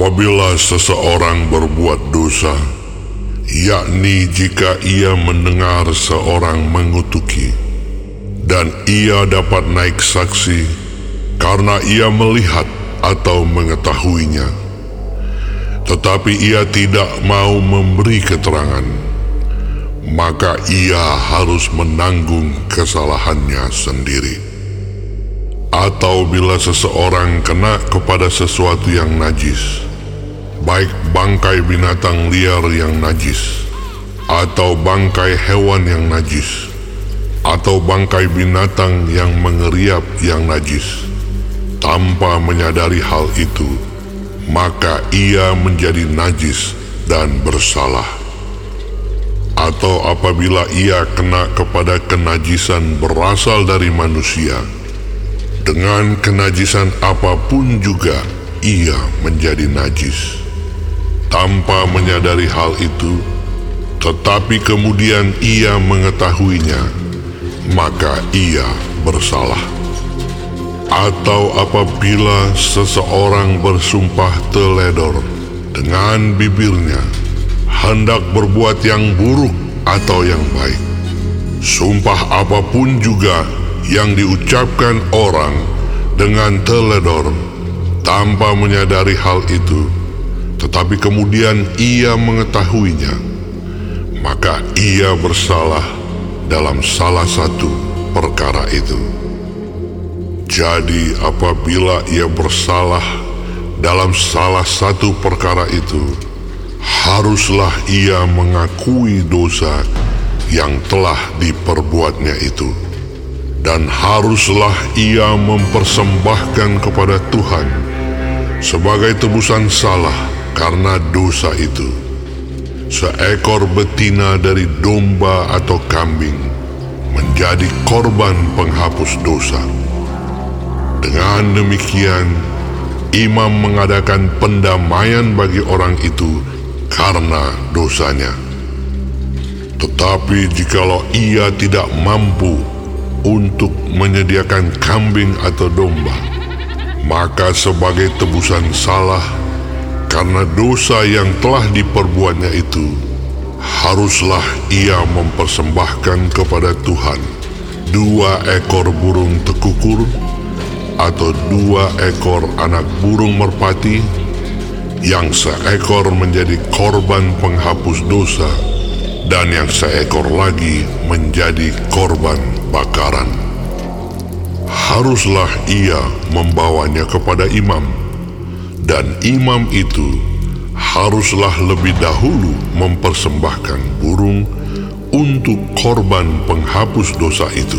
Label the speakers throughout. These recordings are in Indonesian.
Speaker 1: Apabila seseorang berbuat dosa, yakni jika ia mendengar seorang mengutuki, dan ia dapat naik saksi karena ia melihat atau mengetahuinya, tetapi ia tidak mau memberi keterangan, maka ia harus menanggung kesalahannya sendiri. Atau bila seseorang kena kepada sesuatu yang najis, baik bangkai binatang liar yang najis, atau bangkai hewan yang najis, atau bangkai binatang yang mengeriap yang najis, tanpa menyadari hal itu, maka ia menjadi najis dan bersalah. Atau apabila ia kena kepada kenajisan berasal dari manusia, dengan kenajisan apa pun juga ia menjadi najis. Tanpa menyadari hal itu, tetapi kemudian ia mengetahuinya, maka ia bersalah. Atau apabila seseorang bersumpah teledor dengan bibirnya, hendak berbuat yang buruk atau yang baik, sumpah apa pun juga yang diucapkan orang dengan teledor tanpa menyadari hal itu, tetapi kemudian ia mengetahuinya, maka ia bersalah dalam salah satu perkara itu. Jadi, apabila ia bersalah dalam salah satu perkara itu, haruslah ia mengakui dosa yang telah diperbuatnya itu dan haruslah ia mempersembahkan kepada Tuhan sebagai tebusan salah karena dosa itu. Seekor betina dari domba atau kambing menjadi korban penghapus dosa. Dengan demikian, imam mengadakan pendamaian bagi orang itu karena dosanya. Tetapi jikalau ia tidak mampu untuk menyediakan kambing atau domba, maka sebagai tebusan salah karena dosa yang telah diperbuatnya itu, haruslah ia mempersembahkan kepada Tuhan dua ekor burung tekukur atau dua ekor anak burung merpati yang seekor menjadi korban penghapus dosa dan yang seekor lagi menjadi korban bakaran. Haruslah ia membawanya kepada imam, dan imam itu haruslah lebih dahulu mempersembahkan burung untuk korban penghapus dosa itu.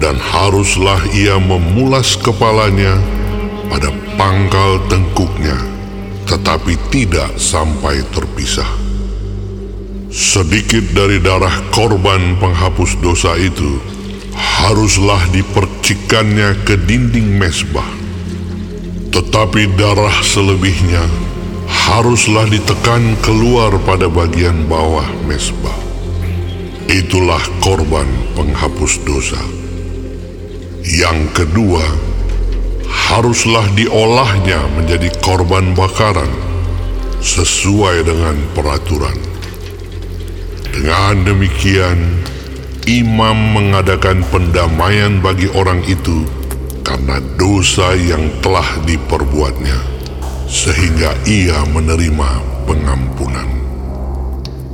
Speaker 1: Dan haruslah ia memulas kepalanya pada pangkal tengkuknya, tetapi tidak sampai terpisah. Sedikit dari darah korban penghapus dosa itu haruslah dipercikannya ke dinding mesbah. Tetapi darah selebihnya haruslah ditekan keluar pada bagian bawah mesbah. Itulah korban penghapus dosa. Yang kedua, haruslah diolahnya menjadi korban bakaran sesuai dengan peraturan. Dengan demikian, imam mengadakan pendamaian bagi orang itu karena dosa yang telah diperbuatnya, sehingga ia menerima pengampunan.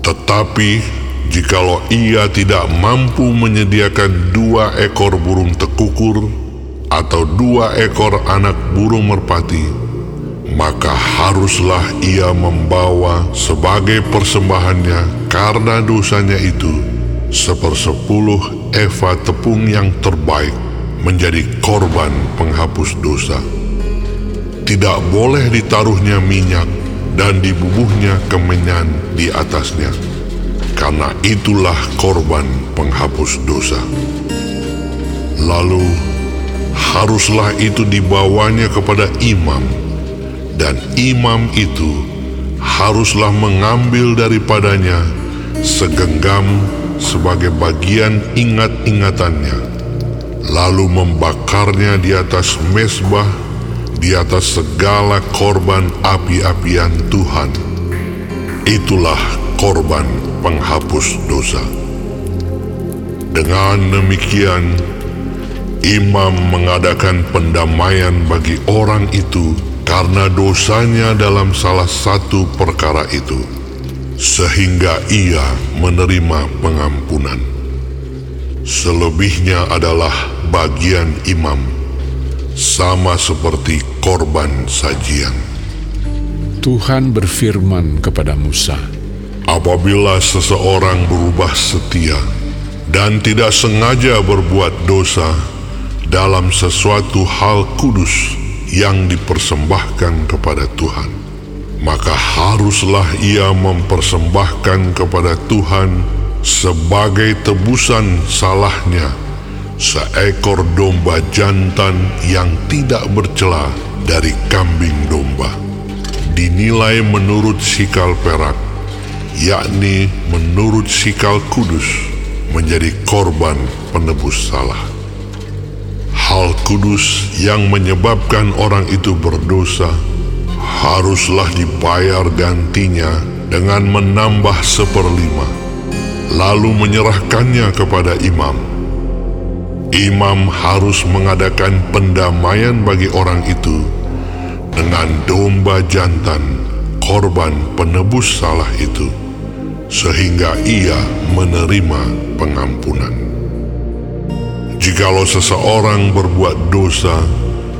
Speaker 1: Tetapi, jikalau ia tidak mampu menyediakan dua ekor burung tekukur atau dua ekor anak burung merpati, maka haruslah ia membawa sebagai persembahannya karena dosanya itu sepersepuluh eva tepung yang terbaik menjadi korban penghapus dosa. Tidak boleh ditaruhnya minyak dan dibubuhnya kemenyan di atasnya, karena itulah korban penghapus dosa. Lalu, haruslah itu dibawanya kepada imam dan imam itu haruslah mengambil daripadanya segenggam sebagai bagian ingat-ingatannya, lalu membakarnya di atas mesbah di atas segala korban api-apian Tuhan. Itulah korban penghapus dosa. Dengan demikian, imam mengadakan pendamaian bagi orang itu karena dosanya dalam salah satu perkara itu, sehingga ia menerima pengampunan. Selebihnya adalah bagian imam, sama seperti korban sajian.
Speaker 2: Tuhan berfirman kepada Musa,
Speaker 1: Apabila seseorang berubah setia dan tidak sengaja berbuat dosa dalam sesuatu hal kudus yang dipersembahkan kepada Tuhan, maka haruslah ia mempersembahkan kepada Tuhan sebagai tebusan salahnya seekor domba jantan yang tidak bercela dari kambing domba, dinilai menurut sikal perak yakni menurut sikal kudus menjadi korban penebus salah. Hal kudus yang menyebabkan orang itu berdosa haruslah dibayar gantinya dengan menambah seperlima, lalu menyerahkannya kepada imam. Imam harus mengadakan pendamaian bagi orang itu dengan domba jantan korban penebus salah itu sehingga ia menerima pengampunan. Jikalau seseorang berbuat dosa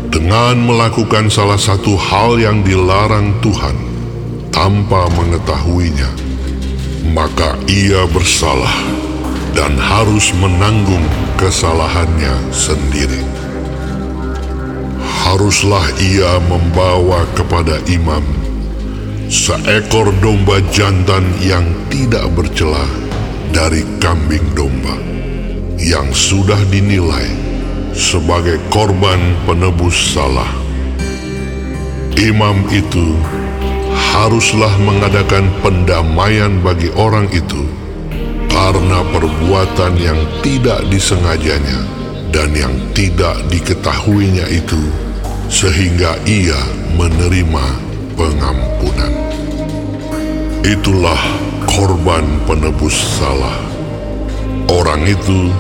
Speaker 1: dengan melakukan salah satu hal yang dilarang Tuhan tanpa mengetahuinya, maka ia bersalah dan harus menanggung kesalahannya sendiri. Haruslah ia membawa kepada imam seekor domba jantan yang tidak bercela dari kambing domba yang sudah dinilai sebagai korban penebus salah. Imam itu haruslah mengadakan pendamaian bagi orang itu karena perbuatan yang tidak disengajanya dan yang tidak diketahuinya itu sehingga ia menerima pengampunan. Itulah korban penebus salah. Orang itu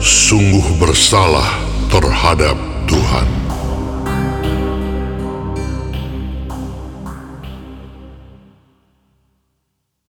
Speaker 1: sungguh bersalah terhadap Tuhan.